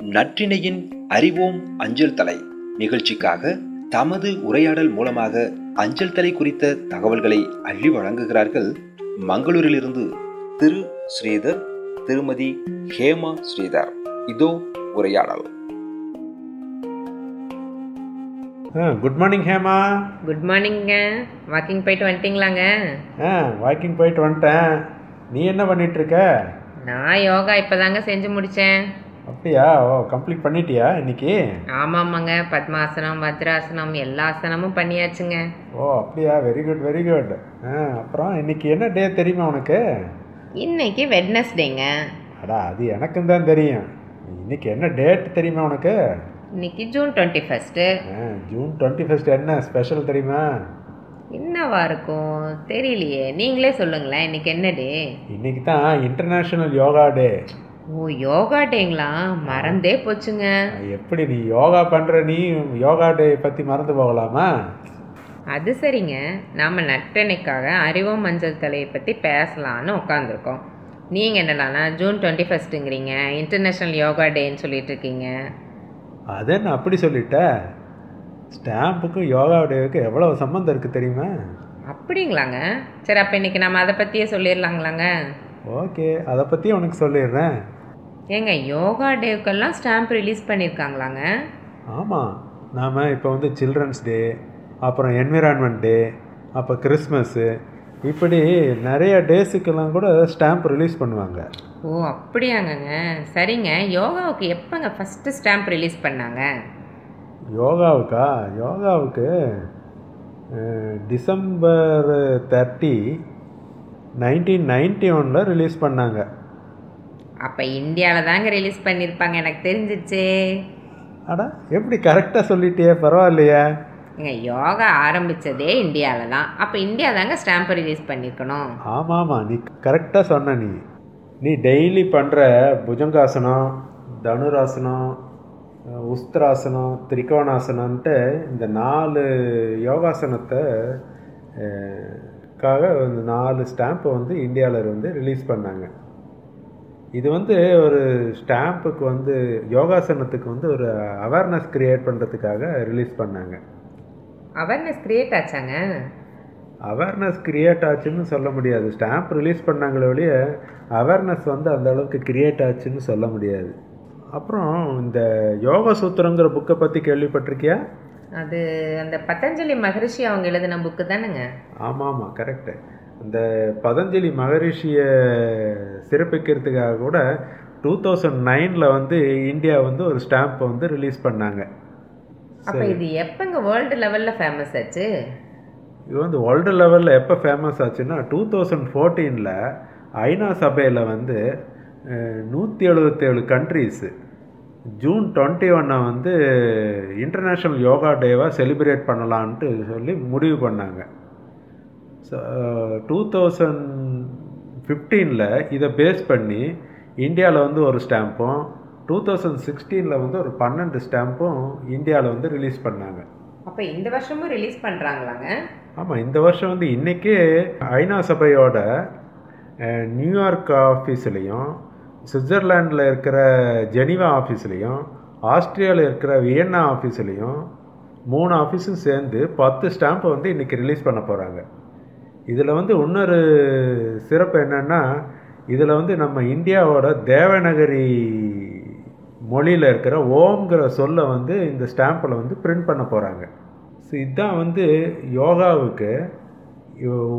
நற்றினையின் அறிவோம் அஞ்சல் தலை. நிகழ்ச்சிக்காக தமது உரையாடல் மூலமாக அஞ்சல் தலை குறித்த தகவல்களை அள்ளி வழங்குகிறார்கள் மங்களூரிலிருந்து திரு. ஸ்ரீதர் திருமதி ஹேமா ஸ்ரீதர். இதோ உரையாடல். Good morning Hema. குட் மார்னிங்க வாக்கிங் போயிட்டு வந்துட்டீங்களாங்க? ஆ வாக்கிங் போயிட்டு வந்துட்டேன். நீ என்ன பண்ணிட்டு இருக்க? நான் யோகா இப்போதாங்க செஞ்சு முடித்தேன் அப்படியா? ஓ கம்ப்ளீட் பண்ணிட்டியா இன்னைக்கு? ஆமாம்மாங்க பத்மாசனம் வஜ்ராசனம் எல்லா ஆசனமும் பண்ணியாச்சுங்க. ஓ அப்படியா? வெரி குட் வெரி குட் ஆ அப்புறம் இன்னைக்கு என்ன டே தெரியுமா உனக்கு? இன்னைக்கு வெட்னஸ்டேங்க. அடா அது எனக்கும் தான் தெரியும். இன்னைக்கு என்ன டேட் தெரியுமா உனக்கு? இன்னைக்கு ஜூன் டுவெண்ட்டி ஃபஸ்ட்டு ஆ ஜூன் டுவெண்ட்டி ஃபஸ்ட் என்ன ஸ்பெஷல் தெரியுமா? என்னவா இருக்கும்? தெரியலையே. நீங்களே சொல்லுங்களேன் இன்னைக்கு என்ன டே இன்னைக்கு தான் இன்டர்நேஷ்னல் யோகா டே ஓ யோகா டேங்களா? மறந்தே போச்சுங்க. எப்படி நீ யோகா பண்ணுற நீ யோகா டே பற்றி மறந்து போகலாமா? அது சரிங்க. நாம் நட்டனைக்காக அறிவோம் மஞ்சள் தலையை பற்றி பேசலான்னு உட்காந்துருக்கோம் நீங்கள் என்னடானா ஜூன் டுவெண்ட்டி ஃபஸ்ட்டுங்கிறீங்க இன்டர்நேஷ்னல் யோகா டேன்னு சொல்லிட்டு இருக்கீங்க அது என்ன அப்படி சொல்லிட்ட? ஸ்டாம்புக்கும் யோகா டேவுக்கும் எவ்வளோ சம்மந்தம் இருக்குது தெரியுமா? அப்படிங்களாங்க. சரி அப்போ இன்றைக்கி நம்ம அதை பற்றியே சொல்லிடலாங்களாங்க. ஓகே அதை பற்றி உனக்கு சொல்லிடுறேன். ஏங்க யோகா டேவுக்கெல்லாம் ஸ்டாம்ப் ரிலீஸ் பண்ணியிருக்காங்களாங்க ஆமாம் நாம் இப்போ வந்து சில்ட்ரன்ஸ் டே அப்புறம் என்விரான்மெண்ட் டே அப்போ கிறிஸ்மஸ்ஸு இப்படி நிறைய டேஸுக்கெல்லாம் கூட ஸ்டாம்ப் ரிலீஸ் பண்ணுவாங்க. ஓ அப்படியாங்கங்க. சரிங்க. யோகாவுக்கு எப்போங்க ஃபஸ்ட்டு ஸ்டாம்ப் ரிலீஸ் பண்ணாங்க? யோகாவுக்கா? யோகாவுக்கு டிசம்பர் தேர்ட்டி நைன்டீன் நைன்டி ஒனில் ரிலீஸ் பண்ணாங்க. அப்போ இந்தியாவில் தாங்க ரிலீஸ் பண்ணியிருப்பாங்க எனக்கு தெரிஞ்சிச்சே. அடா எப்படி கரெக்டாக சொல்லிட்டியே பரவாயில்லையே. ஏங்க யோகா ஆரம்பித்ததே இந்தியாவில் தான். அப்போ இந்தியா தாங்க ஸ்டாம்ப் ரிலீஸ் பண்ணியிருக்கணும் ஆமாம் ஆமாம் நீ கரெக்டாக சொன்ன நீ. நீ டெய்லி பண்ணுற புஜங்காசனம் தனுராசனம் உஸ்திராசனம் திரிகோணாசனம்ன்ட்டு இந்த நாலு யோகாசனத்தை இந்த நாலு ஸ்டாம்பை வந்து இந்தியாவில் வந்து ரிலீஸ் பண்ணாங்க. இது வந்து ஒரு ஸ்டாம்புக்கு வந்து யோகாசனத்துக்கு வந்து ஒரு அவேர்னஸ் கிரியேட் பண்ணுறதுக்காக ரிலீஸ் பண்ணாங்க. அவேர்னஸ் கிரியேட் ஆச்சாங்க? அவேர்னஸ் கிரியேட் ஆச்சுன்னு சொல்ல முடியாது. ஸ்டாம்ப் ரிலீஸ் பண்ணாங்களே ஒழிய அவேர்னஸ் வந்து அந்த அளவுக்கு கிரியேட் ஆச்சுன்னு சொல்ல முடியாது. அப்புறம் இந்த யோக சூத்திரங்கிற புக்கை பற்றி கேள்விப்பட்டிருக்கியா? அது அந்த பதஞ்சலி மகரிஷி அவங்க எழுதின புக்கு தானேங்க? ஆமாம் ஆமாம் கரெக்டு அந்த பதஞ்சலி மகரிஷியை சிறப்பிக்கிறதுக்காக கூட டூ தௌசண்ட் நைனில் வந்து இந்தியா வந்து ஒரு ஸ்டாம்ப்பை வந்து ரிலீஸ் பண்ணாங்க. அப்போ இது எப்போங்க வேர்ல்டு லெவலில் ஃபேமஸ் ஆச்சு? இது வந்து வேர்ல்டு லெவலில் எப்போ ஃபேமஸ் ஆச்சுன்னா டூ தௌசண்ட் ஃபோர்டீனில் ஐநா சபையில் வந்து நூற்றி எழுபத்தேழு கண்ட்ரீஸு ஜூன் டுவெண்ட்டி ஒன்னை வந்து இன்டர்நேஷ்னல் யோகா டேவாக செலிப்ரேட் பண்ணலான்ட்டு சொல்லி முடிவு பண்ணாங்க. டூ தௌசண்ட் ஃபிஃப்டீனில் இதை பேஸ் பண்ணி இந்தியாவில் வந்து ஒரு ஸ்டாம்பும் டூ தௌசண்ட் சிக்ஸ்டீனில் வந்து ஒரு பன்னெண்டு ஸ்டாம்பும் இந்தியாவில் வந்து ரிலீஸ் பண்ணாங்க. அப்போ இந்த வருஷமும் ரிலீஸ் பண்ணுறாங்களாங்க ஆமாம் இந்த வருஷம் வந்து இன்றைக்கே ஐநா சபையோட நியூயார்க் ஆஃபீஸ்லேயும் சுவிட்சர்லாண்டில் இருக்கிற ஜெனீவா ஆஃபீஸ்லேயும் ஆஸ்திரியாவில் இருக்கிற வியன்னா ஆஃபீஸ்லேயும் மூணு ஆஃபீஸும் சேர்ந்து பத்து ஸ்டாம்பை வந்து இன்றைக்கி ரிலீஸ் பண்ண போகிறாங்க இதில் வந்து இன்னொரு சிறப்பு என்னென்னா இதில் வந்து நம்ம இந்தியாவோட தேவநகரி மொழியில் இருக்கிற ஓம்ங்கிற சொல்லை வந்து இந்த ஸ்டாம்பில் வந்து பிரிண்ட் பண்ண போகிறாங்க. ஸோ இதுதான் வந்து யோகாவுக்கு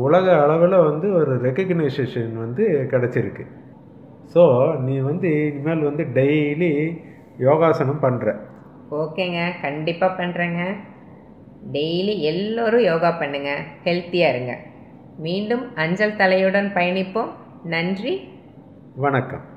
உலக அளவில் வந்து ஒரு ரெக்கக்னைசேஷன் வந்து கிடச்சிருக்கு. ஸோ நீ வந்து இனிமேல் வந்து டெய்லி யோகாசனம் பண்ணுற. ஓகேங்க கண்டிப்பாக பண்ணுறேங்க. டெய்லி எல்லோரும் யோகா பண்ணுங்க ஹெல்த்தியாக இருங்க. மீண்டும் அஞ்சல் தலையுடன் பயணிப்போம். நன்றி. வணக்கம்.